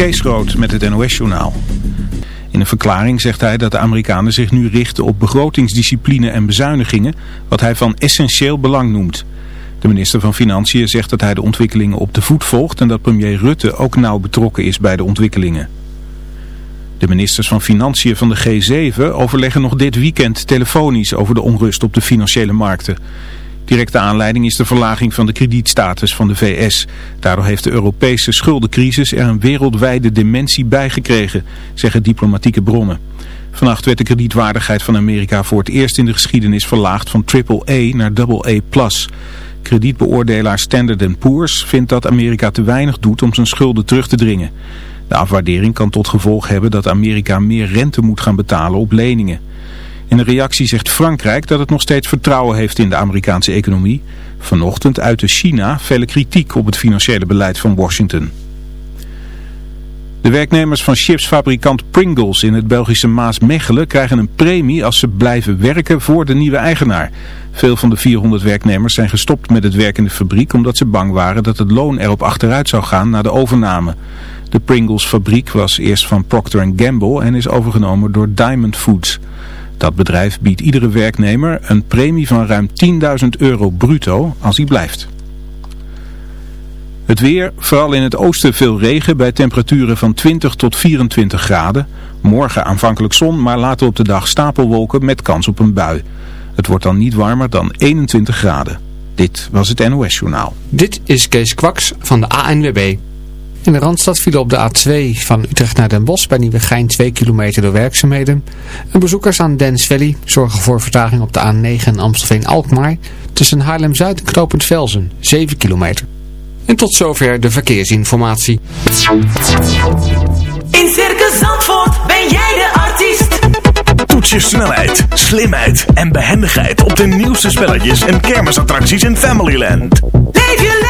Kees Groot met het NOS-journaal. In een verklaring zegt hij dat de Amerikanen zich nu richten op begrotingsdiscipline en bezuinigingen, wat hij van essentieel belang noemt. De minister van Financiën zegt dat hij de ontwikkelingen op de voet volgt en dat premier Rutte ook nauw betrokken is bij de ontwikkelingen. De ministers van Financiën van de G7 overleggen nog dit weekend telefonisch over de onrust op de financiële markten. Directe aanleiding is de verlaging van de kredietstatus van de VS. Daardoor heeft de Europese schuldencrisis er een wereldwijde dimensie bij gekregen, zeggen diplomatieke bronnen. Vannacht werd de kredietwaardigheid van Amerika voor het eerst in de geschiedenis verlaagd van AAA naar AA+. Kredietbeoordelaar Standard Poor's vindt dat Amerika te weinig doet om zijn schulden terug te dringen. De afwaardering kan tot gevolg hebben dat Amerika meer rente moet gaan betalen op leningen. In een reactie zegt Frankrijk dat het nog steeds vertrouwen heeft in de Amerikaanse economie. Vanochtend uitte China vele kritiek op het financiële beleid van Washington. De werknemers van chipsfabrikant Pringles in het Belgische Maasmechelen krijgen een premie als ze blijven werken voor de nieuwe eigenaar. Veel van de 400 werknemers zijn gestopt met het werk in de fabriek omdat ze bang waren dat het loon erop achteruit zou gaan na de overname. De Pringles fabriek was eerst van Procter Gamble en is overgenomen door Diamond Foods. Dat bedrijf biedt iedere werknemer een premie van ruim 10.000 euro bruto als hij blijft. Het weer, vooral in het oosten veel regen bij temperaturen van 20 tot 24 graden. Morgen aanvankelijk zon, maar later op de dag stapelwolken met kans op een bui. Het wordt dan niet warmer dan 21 graden. Dit was het NOS Journaal. Dit is Kees Kwaks van de ANWB. In de Randstad vielen op de A2 van Utrecht naar Den Bosch bij Nieuwegein 2 kilometer door werkzaamheden. En bezoekers aan Dens Valley zorgen voor vertraging op de A9 Amstelveen-Alkmaar tussen Haarlem-Zuid en Knopend Velzen 7 kilometer. En tot zover de verkeersinformatie. In Circus Zandvoort ben jij de artiest. Toets je snelheid, slimheid en behendigheid op de nieuwste spelletjes en kermisattracties in Familyland. Leef je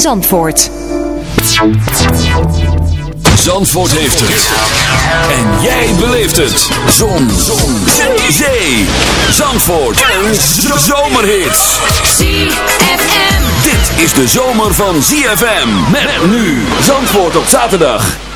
Zandvoort. Zandvoort heeft het. En jij beleeft het. Zon. Zon. Zee. Zee. Zandvoort. Een zomerhit. ZFM. Dit is de zomer van ZFM. Met nu. Zandvoort op zaterdag.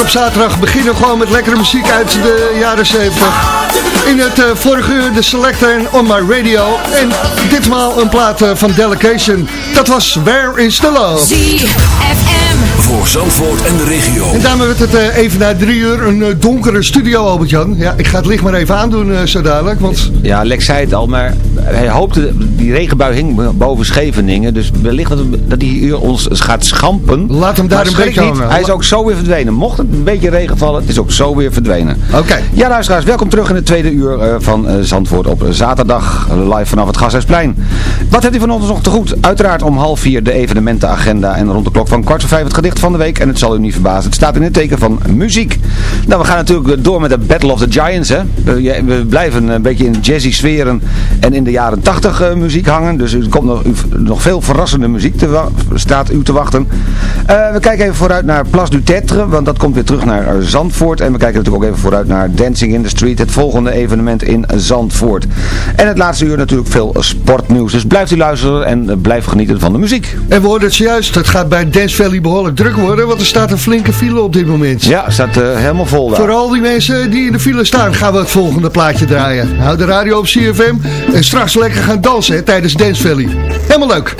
Op zaterdag beginnen gewoon met lekkere muziek uit de jaren 70. In het uh, vorige uur de Selector en On My Radio. En ditmaal een plaat van Delegation. Dat was Where is the Love? Voor Zandvoort en de regio. En daarmee werd het even na drie uur een donkere studio, Albert-Jan. Ja, ik ga het licht maar even aandoen zo dadelijk. Want... Ja, Lex zei het al, maar hij hoopte, die regenbui hing boven Scheveningen. Dus wellicht dat, dat hij hier ons gaat schampen. Laat hem daar een beetje niet, Hij is ook zo weer verdwenen. Mocht het een beetje regen vallen, het is ook zo weer verdwenen. Oké. Ja, luisteraars, welkom terug in het tweede uur uh, van uh, Zandvoort op zaterdag. Live vanaf het Gasthuisplein. Wat hebt u van ons nog te goed? Uiteraard om half vier de evenementenagenda. En rond de klok van kwart voor vijf het gedicht van de week. En het zal u niet verbazen, het staat in het teken van muziek. Nou, we gaan natuurlijk door met de Battle of the Giants. Hè. We, blijven een beetje in jazzy sferen en in de jaren tachtig uh, muziek hangen. Dus er komt nog, nog veel verrassende muziek te, staat u te wachten. Uh, we kijken even vooruit naar Place du Tetre, want dat komt weer terug naar Zandvoort. En we kijken natuurlijk ook even vooruit naar Dancing in the Street, het volgende evenement in Zandvoort. En het laatste uur natuurlijk veel sportnieuws. Dus blijft u luisteren en blijf genieten van de muziek. En we hoorden het juist, het gaat bij Dance Valley behoorlijk druk worden, want er staat een flinke file op dit moment. Ja, staat uh, helemaal vol daar. Voor al die mensen die in de file staan, gaan we het volgende plaatje draaien. Hou de radio op CFM en straks lekker gaan dansen hè, tijdens Dance Valley. Helemaal leuk.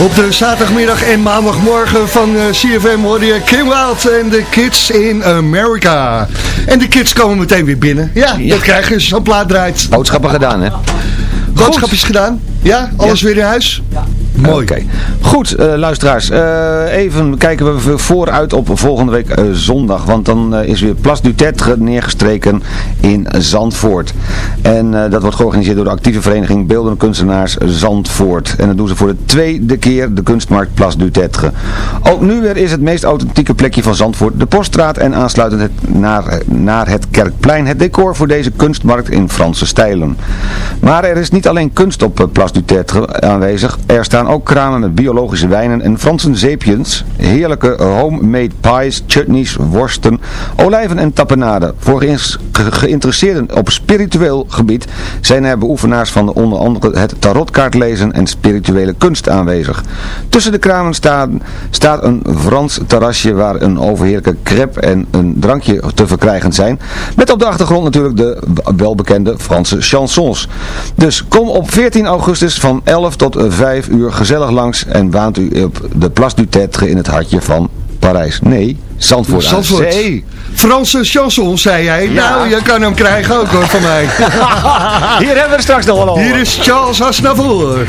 Op de zaterdagmiddag en maandagmorgen van uh, CFM hoor je Kim Wild en de Kids in America. En de kids komen meteen weer binnen. Ja, ja. dat krijgen ze zo'n plaat draait. Boodschappen gedaan, hè? Boodschap is gedaan? Ja? Alles weer in huis? Ja. Mooi. Goed, uh, luisteraars. Uh, even kijken we vooruit op volgende week uh, zondag. Want dan is weer Plas du Tetre neergestreken in Zandvoort. En dat wordt georganiseerd door de actieve vereniging Beeldende Kunstenaars Zandvoort. En dat doen ze voor de tweede keer de kunstmarkt Plas du Tetre. Ook nu weer is het meest authentieke plekje van Zandvoort de Poststraat. En aansluitend naar, naar het Kerkplein het decor voor deze kunstmarkt in Franse stijlen. Maar er is niet alleen kunst op Plas du Tetre aanwezig. Er staan ook kramen met biologische wijnen en Franse zeepjes, heerlijke homemade pies, chutneys, worsten, olijven en tapenade. Voor geïnteresseerden op spiritueel gebied zijn er beoefenaars van onder andere het tarotkaartlezen en spirituele kunst aanwezig. Tussen de kramen staat, een Frans terrasje waar een overheerlijke crepe en een drankje te verkrijgen zijn. Met op de achtergrond natuurlijk de welbekende Franse chansons. Dus kom op 14 augustus van 11 tot 5 uur gezellig langs en waant u op de Place du Tetre in het hartje van Parijs. Nee, Zandvoort, Zandvoort. aan zee. Franse chanson, zei jij. Ja. Nou, je kan hem krijgen ook hoor, van mij. Hier hebben we er straks nog wel over. Hier is Charles Aznavour.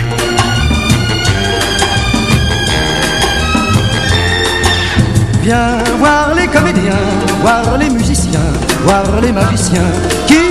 Viens voir les comédiens, voir les musiciens, voir les magiciens qui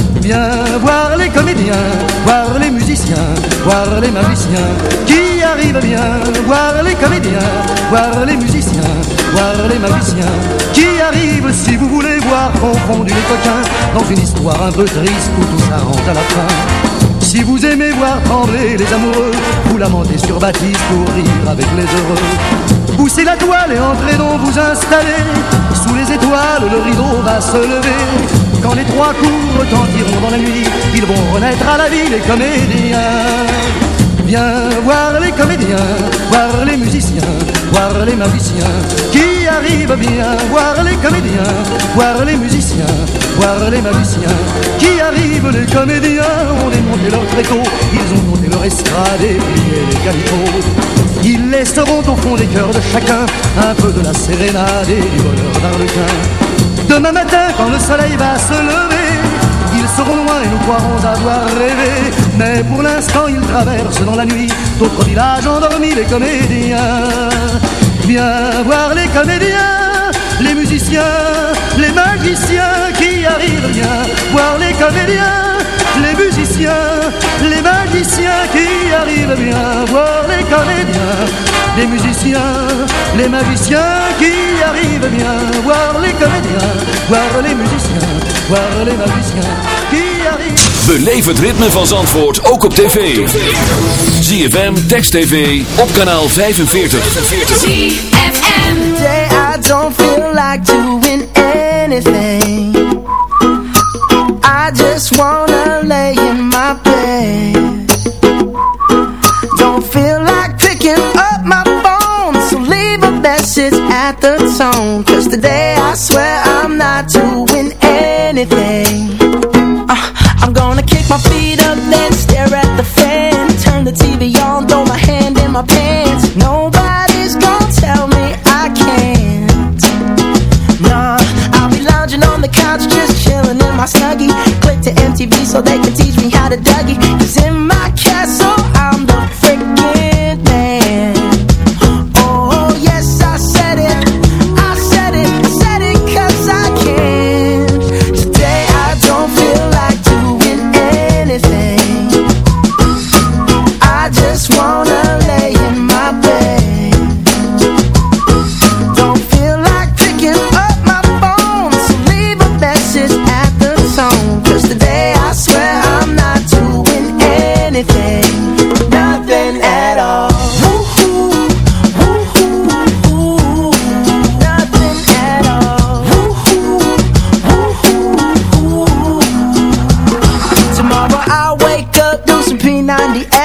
Voir les comédiens, voir les musiciens, voir les magiciens qui arrivent bien. Voir les comédiens, voir les musiciens, voir les magiciens qui arrivent si vous voulez voir confondus les coquins dans une histoire un peu triste où tout s'arrange à la fin. Si vous aimez voir trembler les amoureux, vous lamentez sur Baptiste pour rire avec les heureux. Poussez la toile et entrez donc vous installer. Sous les étoiles, le rideau va se lever. Quand les trois coups retentiront dans la nuit, ils vont renaître à la vie les comédiens. Viens voir les comédiens, voir les musiciens, voir les magiciens qui arrivent bien. Voir les comédiens, voir les musiciens, voir les magiciens qui arrivent. Les comédiens ont démonté leur tréteau, ils ont monté leur estrade et plié les calicots. Ils laisseront au fond des cœurs de chacun un peu de la sérénade et du bonheur d'Arlequin. Demain matin, quand le soleil va se lever, ils seront loin et nous croirons avoir rêvé. Mais pour l'instant, ils traversent dans la nuit d'autres villages endormis, les comédiens. Viens voir les comédiens, les musiciens, les magiciens qui arrivent bien. Voir les comédiens, les musiciens, les magiciens qui arrivent bien. Voir les comédiens, les musiciens, les magiciens qui arrivent bien. Voir les comédiens, voir les musiciens, voir les magiciens qui arrivent. Beleef het ritme van Zandvoort ook op tv. ZFM, Text TV, op kanaal 45. ZFM. Today I don't feel like doing anything. I just wanna anything. Uh, I'm gonna kick my feet up, then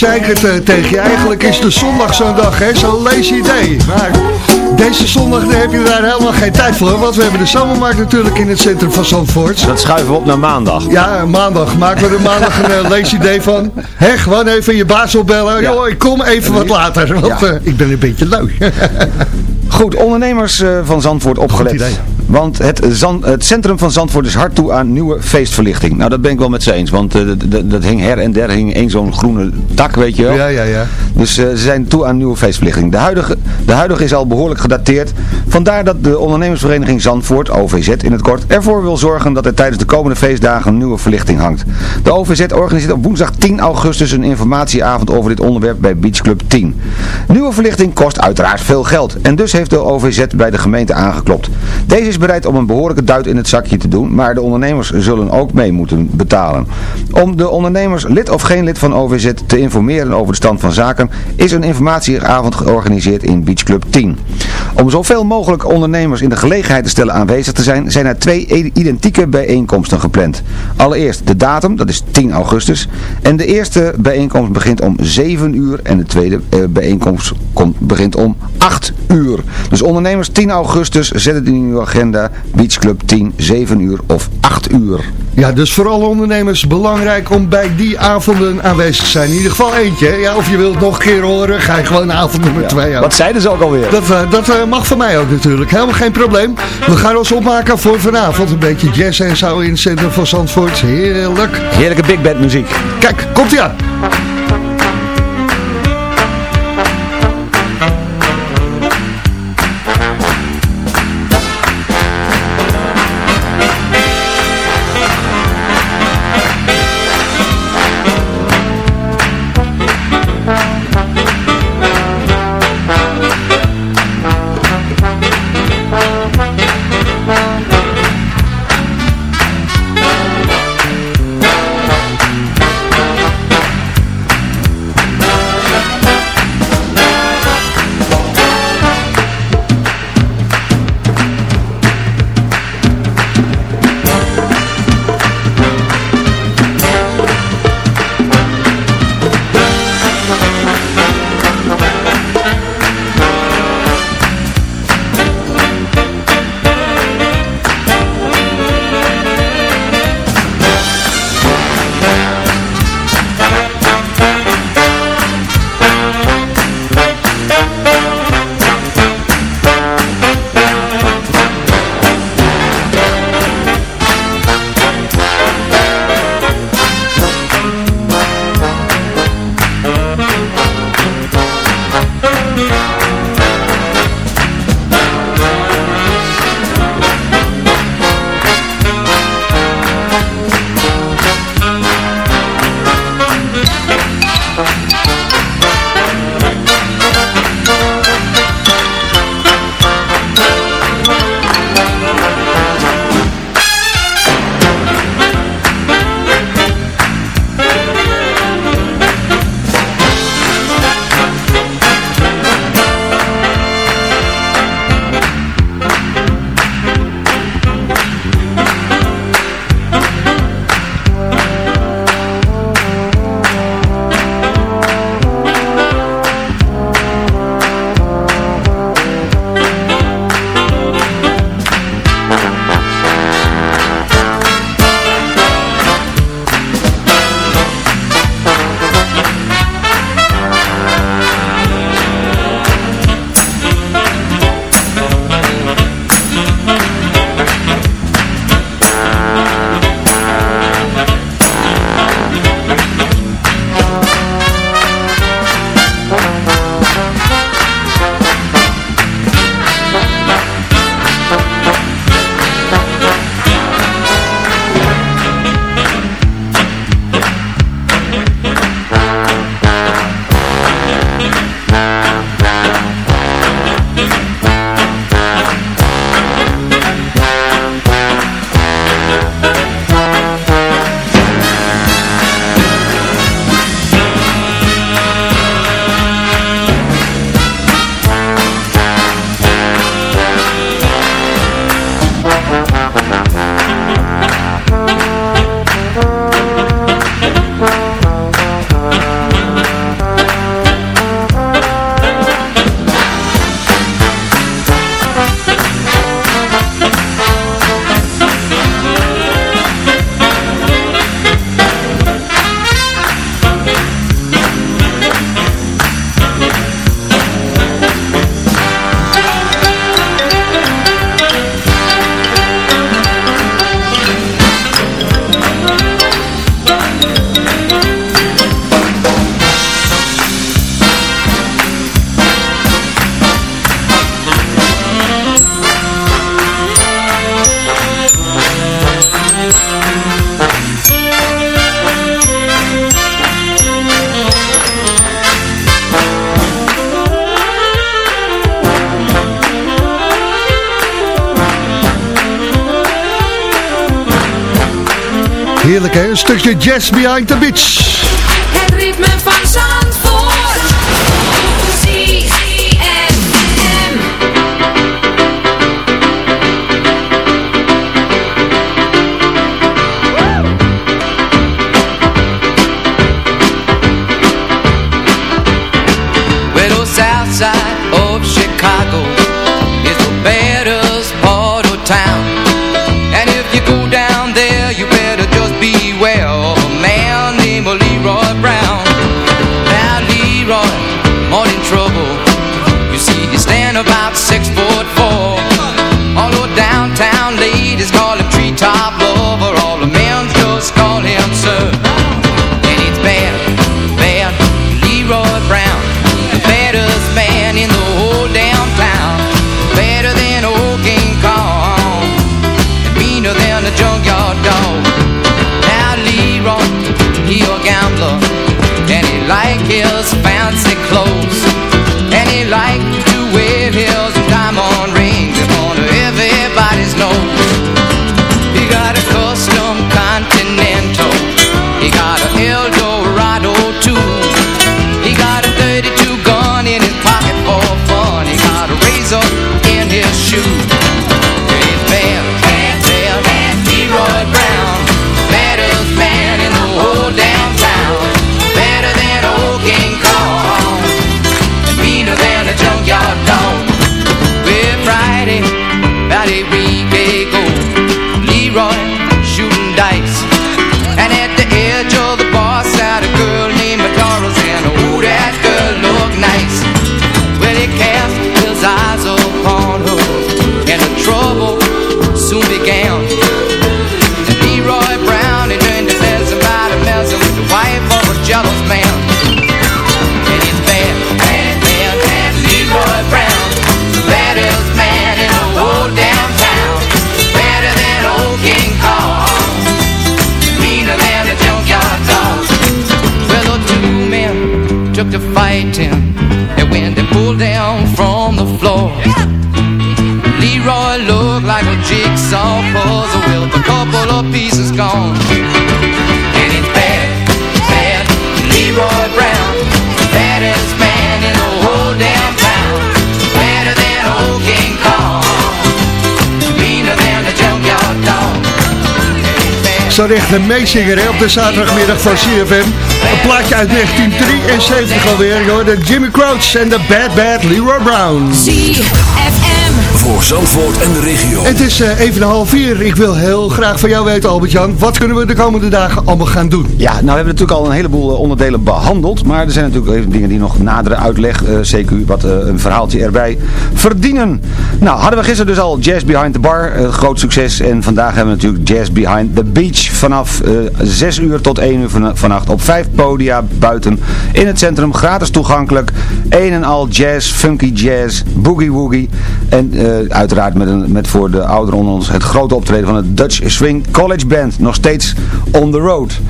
zei ik het eh, tegen je. Eigenlijk is de zondag zo'n dag, hè. Zo'n lazy day. Maar deze zondag daar heb je daar helemaal geen tijd voor. Want we hebben de zomermarkt natuurlijk in het centrum van Zandvoort. Dat schuiven we op naar maandag. Ja, maandag. Maken we er maandag een eh, lazy day van. Hè, gewoon even je baas opbellen. Ja. Joh, ik kom even wat later. Want Ja. eh, ik ben een beetje lui. Goed, ondernemers van Zandvoort opgelet. Want het, Zand, het centrum van Zandvoort is hard toe aan nieuwe feestverlichting. Nou, dat ben ik wel met ze eens. Want eh, dat hing her en der hing één zo'n groene dak, weet je wel. ja, ja, ja. Dus eh, ze zijn toe aan nieuwe feestverlichting. De huidige, de huidige is al behoorlijk gedateerd. Vandaar dat de ondernemersvereniging Zandvoort, OVZ in het kort, ervoor wil zorgen dat er tijdens de komende feestdagen een nieuwe verlichting hangt. De OVZ organiseert op woensdag 10 augustus een informatieavond over dit onderwerp bij Beach Club 10. Nieuwe verlichting kost uiteraard veel geld. En dus heeft de OVZ bij de gemeente aangeklopt. Deze is bereid om een behoorlijke duit in het zakje te doen, maar de ondernemers zullen ook mee moeten betalen. Om de ondernemers, lid of geen lid van OVZ, te informeren over de stand van zaken, is een informatieavond georganiseerd in Beach Club 10. Om zoveel mogelijk ondernemers in de gelegenheid te stellen aanwezig te zijn, zijn er twee identieke bijeenkomsten gepland. Allereerst de datum, dat is 10 augustus, en de eerste bijeenkomst begint om 7 uur en de tweede eh, bijeenkomst begint om 8 uur. Dus ondernemers 10 augustus, zet het in uw agenda, Beach Club 10, 7 uur of 8 uur. Ja, dus voor alle ondernemers belangrijk om bij die avonden aanwezig te zijn. In ieder geval eentje. Ja, of je wilt het nog een keer horen, ga je gewoon avond nummer 2 aan. Wat zeiden ze ook alweer? Dat, eh, dat eh, mag van mij ook natuurlijk. Helemaal geen probleem. We gaan ons opmaken voor vanavond. Een beetje jazz en zo in het centrum van Zandvoort. Heerlijk. Heerlijke big band muziek. Kijk, komt ie aan. Stukje jazz behind the beach. Het. Like his fancy clothes Zo echt een meezinger hè, op de zaterdagmiddag van CFM. Een plaatje uit 1973 alweer. Je hoorde Jimmy Crouch en de Bad Bad Leroy Brown. ZFM. Voor Zandvoort en de regio. Het is eh, even een half vier. Ik wil heel graag van jou weten, Albert-Jan. Wat kunnen we de komende dagen allemaal gaan doen? Ja, nou we hebben natuurlijk al een heleboel eh, onderdelen behandeld. Maar er zijn natuurlijk even dingen die nog nadere uitleg, eh, CQ, wat een verhaaltje erbij verdienen. Nou, hadden we gisteren dus al Jazz Behind the Bar, eh, groot succes. En vandaag hebben we natuurlijk Jazz Behind the Beach. Vanaf eh 6 uur tot 1 uur van, vannacht op vijf podia buiten in het centrum. Gratis toegankelijk. Een en al jazz, funky jazz, boogie woogie. En eh, uiteraard met, een, met voor de ouderen onder ons het grote optreden van het Dutch Swing College Band. Nog steeds on the road.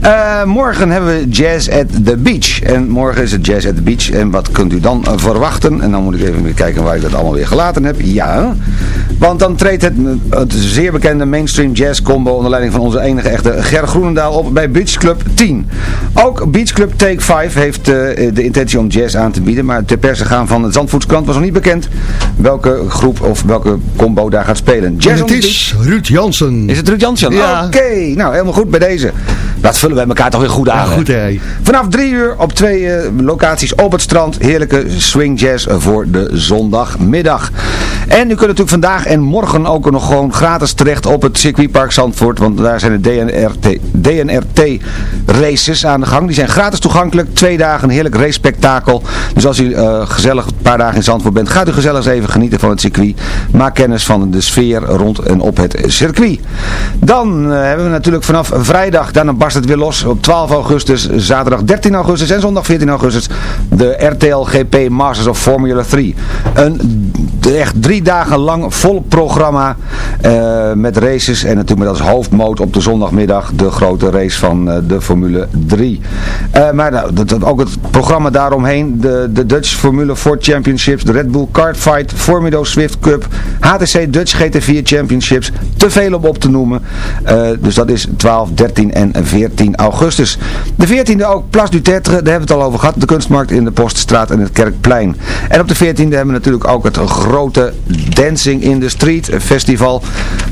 Eh, morgen hebben we Jazz at the Beach. En morgen is het Jazz at the Beach. En wat kunt u dan eh, verwachten? En dan moet ik even weer kijken waar ik dat allemaal weer gelaten heb. Ja, want dan treedt het, het zeer bekende mainstream jazz combo onder leiding van onze enige echte Ger Groenendaal op bij Beach Club 10. Ook Beach Club Take 5 heeft eh, de intentie om jazz aan te bieden. Maar ter perse gaan van het Zandvoortskrant was nog niet bekend welke groep of welke combo daar gaat spelen. Jazz En het is Ruud Jansen. is het Ruud Jansen? Ja. Oké, nou helemaal goed bij deze. Dat vullen wij elkaar toch weer goed aan. Ja, goed hè. Vanaf drie uur op twee eh, locaties op het strand. Heerlijke swing jazz voor de zondagmiddag. En u kunt natuurlijk vandaag en morgen ook nog gewoon gratis terecht op het circuitpark Zandvoort. Want daar zijn de DNRT, DNRT races aan de gang. Die zijn gratis toegankelijk. Twee dagen een heerlijk race spektakel. Dus als u eh, gezellig een paar dagen in Zandvoort bent, gaat u gezellig eens even genieten van het circuit. Maak kennis van de sfeer rond en op het circuit. Dan eh, hebben we natuurlijk vanaf vrijdag, daarna barst het weer los. Op 12 augustus, zaterdag 13 augustus en zondag 14 augustus de RTL GP Masters of Formula 3. Een echt drie dagen lang vol programma eh, met races en natuurlijk met als hoofdmoot op de zondagmiddag de grote race van eh, de Formule 3. Eh, maar nou, dat, ook het programma daaromheen, de, de Dutch Formule 4 Championships, de Red Bull Kart Fight, Formido Swift Cup, HTC Dutch GT4 Championships, te veel om op te noemen. Dus dat is 12, 13 en 14 augustus. De 14e ook Place du Tetre, daar hebben we het al over gehad, de kunstmarkt in de Poststraat en het Kerkplein. En op de 14e hebben we natuurlijk ook het grote Dancing in the Street festival,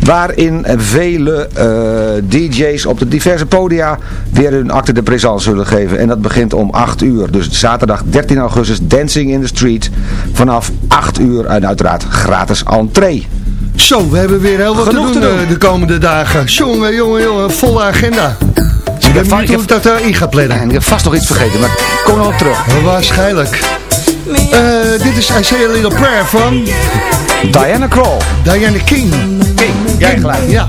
waarin vele eh, DJ's op de diverse podia weer hun acte de présence zullen geven. En dat begint om 8 uur. Dus zaterdag 13 augustus Dancing in the Street vanaf 8 uur en uiteraard gratis entree. Zo, we hebben weer heel wat Genoeg te te doen, eh, de komende dagen. Jongen, jongen, jongen, volle agenda. Ik ben benieuwd hoe ik dat eh, in ga plannen. En ik heb vast nog iets vergeten, maar ik kom nog op terug. Waarschijnlijk. Eh, dit is I Say a Little Prayer van Diana Krall. Diana King. King, jij gelijk. Ja.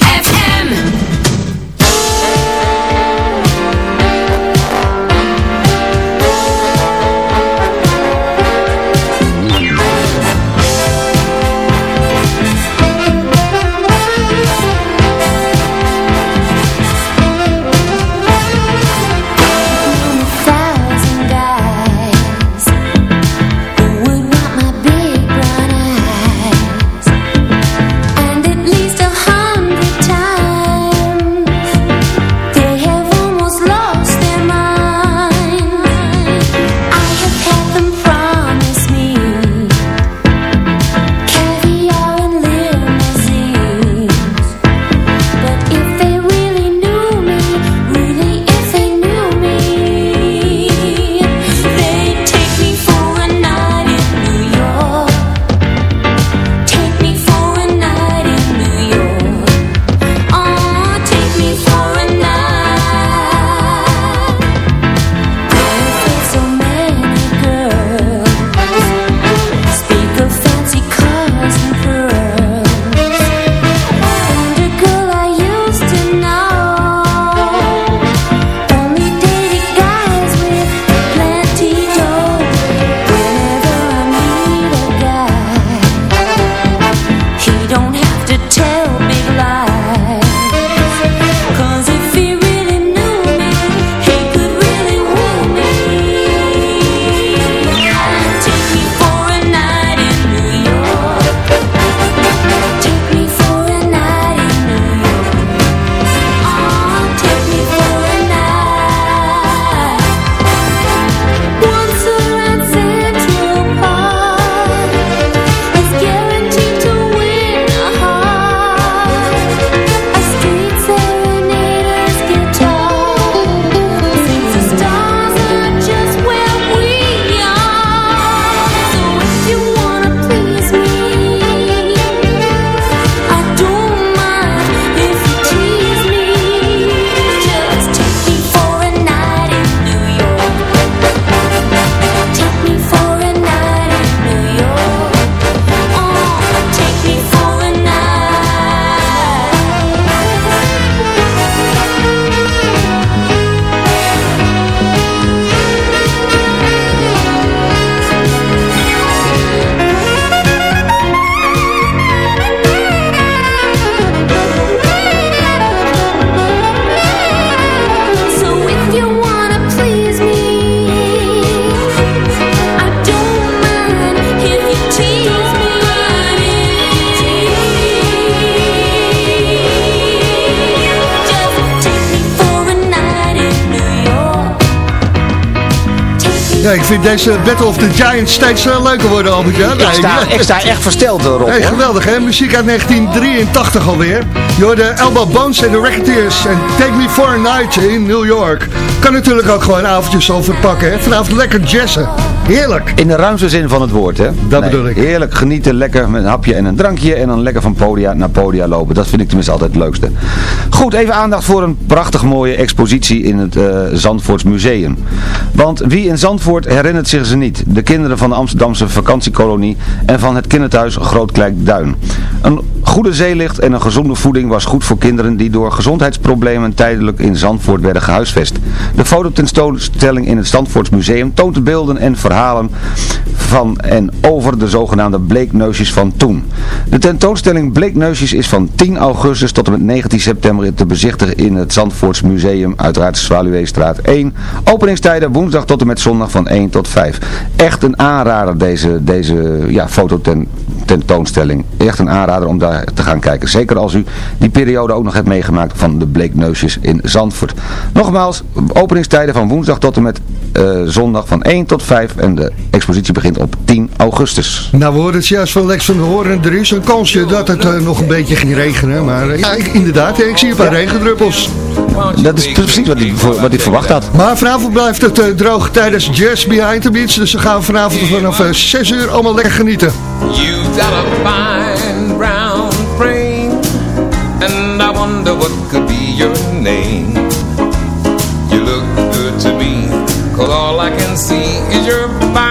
vind deze Battle of the Giants steeds eh, leuker worden, Albert. Ja, Ik sta, ik sta echt versteld erop. Hey, hoor. geweldig hè, muziek uit 1983 alweer. Je hoorde Elbow Bones en de Racketeers en Take Me For A Night in New York. Kan natuurlijk ook gewoon avondjes over pakken hè. Vanavond lekker jazzen. Heerlijk. In de ruimste zin van het woord, hè? Dat bedoel ik. Heerlijk genieten, lekker met een hapje en een drankje en dan lekker van podia naar podia lopen. Dat vind ik tenminste altijd het leukste. Goed, even aandacht voor een prachtig mooie expositie in het eh Zandvoorts Museum. Want wie in Zandvoort herinnert zich ze niet? De kinderen van de Amsterdamse vakantiekolonie en van het kinderthuis Groot Duin. Een goede zeelicht en een gezonde voeding was goed voor kinderen die door gezondheidsproblemen tijdelijk in Zandvoort werden gehuisvest. De fototentoonstelling in het Zandvoorts Museum toont de beelden en verhalen van en over de zogenaamde bleekneusjes van toen. De tentoonstelling Bleekneusjes is van 10 augustus tot en met 19 september te bezichtigen in het Zandvoorts Museum, uiteraard Zwaluweestraat 1. Openingstijden woensdag tot en met zondag van 1 tot 5. Echt een aanrader deze, deze ja, fototentoonstelling. Echt een aanrader om daar te gaan kijken. Zeker als u die periode ook nog hebt meegemaakt van de bleekneusjes in Zandvoort. Nogmaals, openingstijden van woensdag tot en met eh, zondag van 1 tot 5 en de expositie begint op 10 augustus. Nou, we horen het juist van Lex van der Hoorn. Er is een kansje dat het eh, nog een beetje ging regenen. Maar eh, ja, ik- inderdaad, ik zie een paar regendruppels. Dat is precies wat hij, wat hij verwacht had. Maar vanavond blijft het eh, droog tijdens Jazz Behind the Beach. Dus dan gaan we vanavond vanaf eh, 6 uur allemaal lekker genieten. You've got a fine brown frame, and I wonder what could be your name. You look good to me, cause all I can see is your fine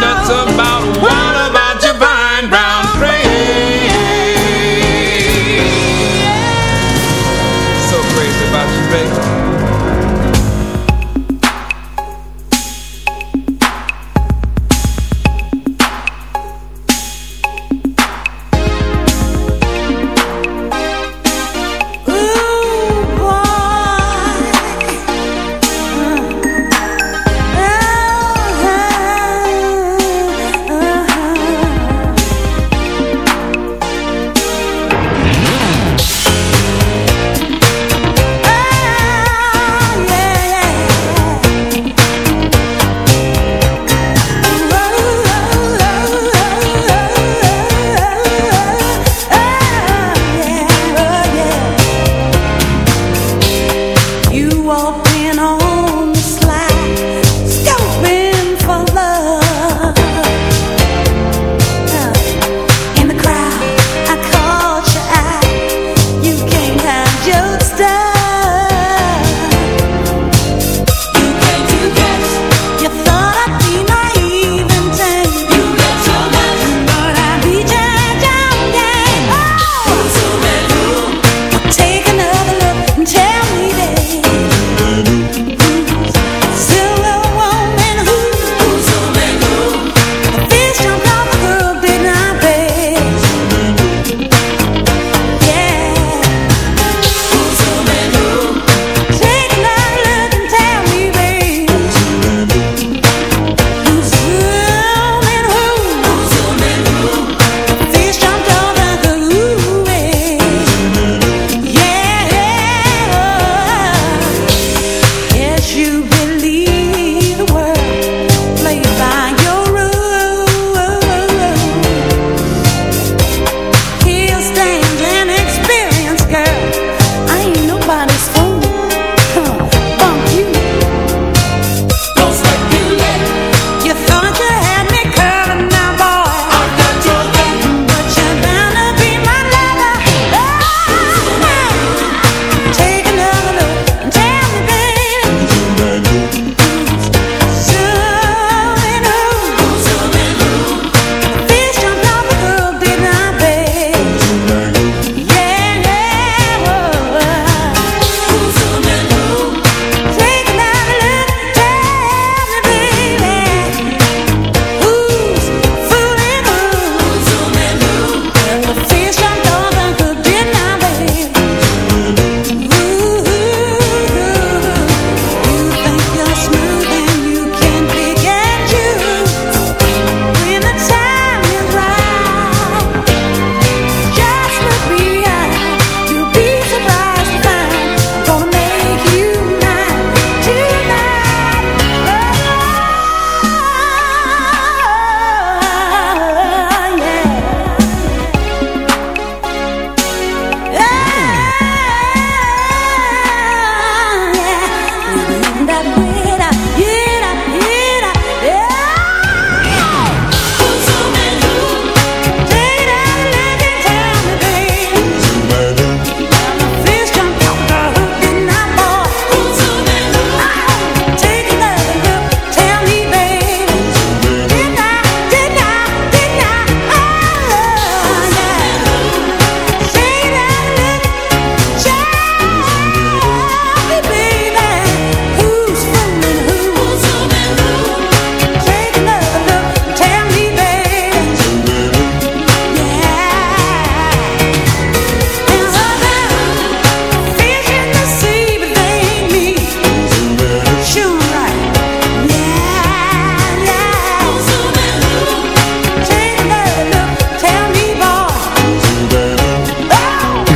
nuts about, what about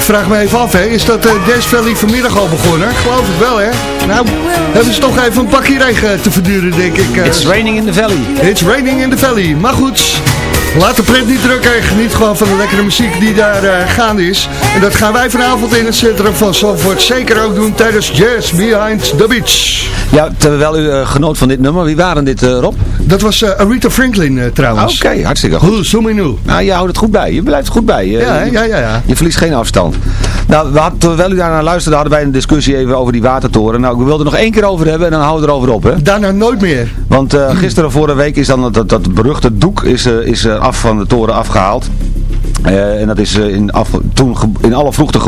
vraag me even af, hè. Is dat uh, Dance Valley vanmiddag al begonnen? Geloof ik wel, hè? Nou, hebben ze toch even een pakje regen te verduren, denk ik. eh. It's raining in the valley. It's raining in the valley. Maar goed, laat de pret niet drukken. Geniet gewoon van de lekkere muziek die daar eh, gaande is. En dat gaan wij vanavond in het centrum van Zandvoort zeker ook doen tijdens Jazz Behind the Beach. Ja, terwijl u eh, genoot van dit nummer, wie waren dit eh, Rob? Dat was Aretha Franklin trouwens. Oké, hartstikke goed. Hoe, Suminu. Nou, je houdt het goed bij. Je blijft goed bij. Je, Ja, ja, ja, ja. Je verliest geen afstand. Nou, we hadden, terwijl u daarnaar luisterde, hadden wij een discussie even over die watertoren. Nou, ik wilde er nog één keer over hebben en dan houden we erover op, hè. Daarna nooit meer. Want gisteren, vorige week, is dan dat, dat, beruchte doek is, is af van de toren afgehaald. Eh, en dat is eh, in, af, toen in alle vroegte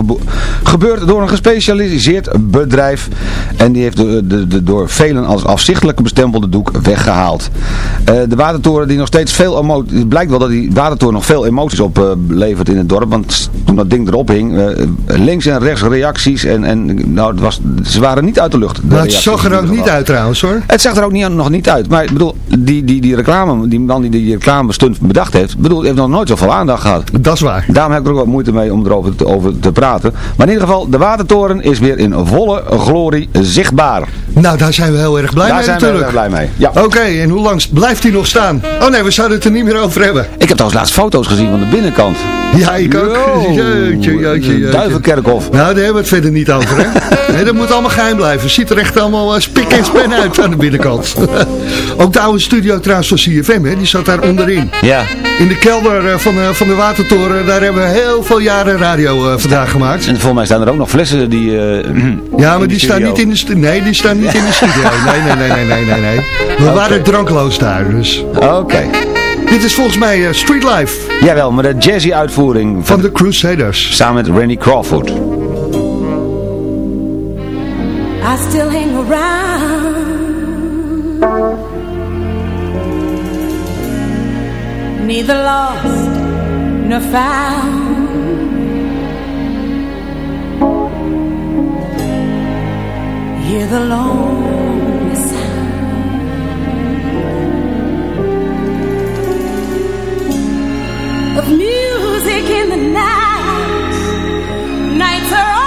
gebeurd door een gespecialiseerd bedrijf. En die heeft de, de, de door velen als afzichtelijk bestempelde doek weggehaald. Eh, de watertoren die nog steeds veel emoties... Het blijkt wel dat die watertoren nog veel emoties oplevert in het dorp. Want toen dat ding erop hing, links en rechts reacties. En, en nou, het was, ze waren niet uit de lucht. de Maar het zag er ook niet uit trouwens hoor. Het zag er ook niet, nog niet uit. Maar ik bedoel, die, die, die reclame, die man die die reclame stunt bedacht heeft, bedoel, heeft nog nooit zoveel aandacht gehad. Dat is waar. Daarom heb ik er ook wat moeite mee om erover te, over te praten. Maar in ieder geval, de watertoren is weer in volle glorie zichtbaar. Nou, daar zijn we heel erg blij Daar mee zijn we heel natuurlijk. erg blij mee. Ja. Oké, en hoe lang blijft hij nog staan? Oh nee, we zouden het er niet meer over hebben. Ik heb trouwens laatst foto's gezien van de binnenkant. Ja, ik ook. Yo. Jeetje, jeetje. Duivenkerkhof. Nou, daar hebben we het verder niet over, hè? Nee, dat moet allemaal geheim blijven. Ziet er echt allemaal uh, spik en span uit aan de binnenkant. ook de oude studio trouwens van CFM, hè? Die zat daar onderin. Ja. In de kelder eh, van, de- van de Watertoren, daar hebben we heel veel jaren radio eh, vandaag gemaakt. En volgens mij staan er ook nog flessen die... eh, Ja, maar die staan niet in de studio. Nee, die staan niet in de studio. Nee, nee, nee, nee, nee, nee. nee. We waren drankloos daar, dus. Oké. Dit is volgens mij eh, Street Life Jawel, maar de jazzy uitvoering van de Crusaders. samen met Randy Crawford. I still hang around. Neither lost nor found. Hear the lonely sound of music in the night. Nights are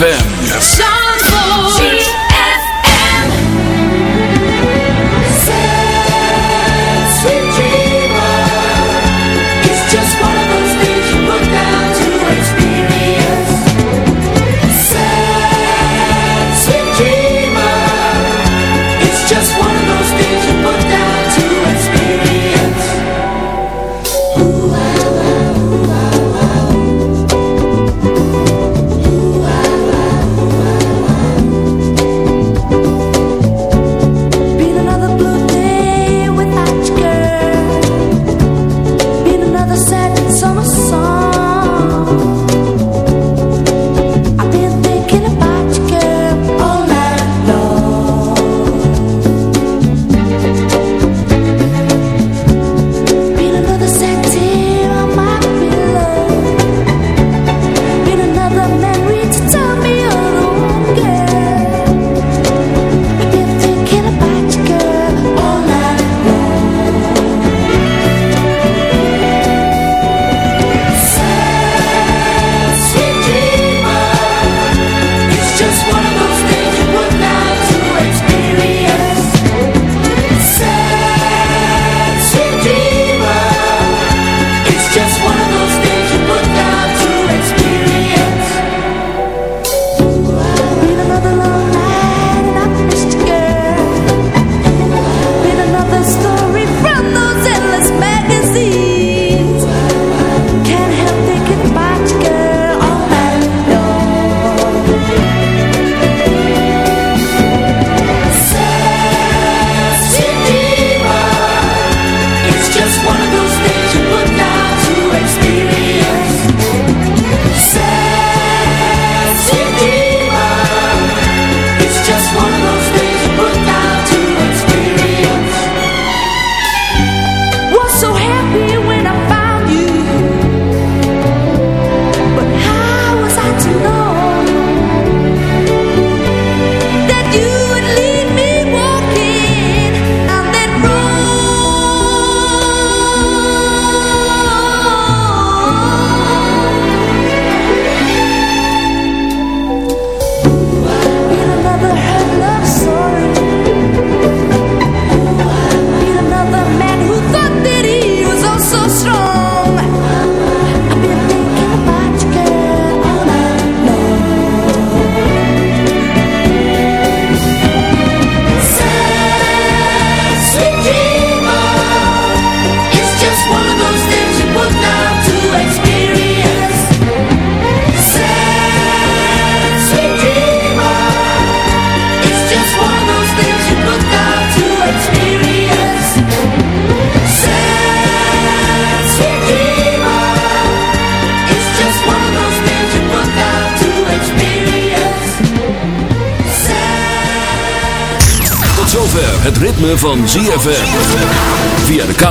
ZFM. Yes.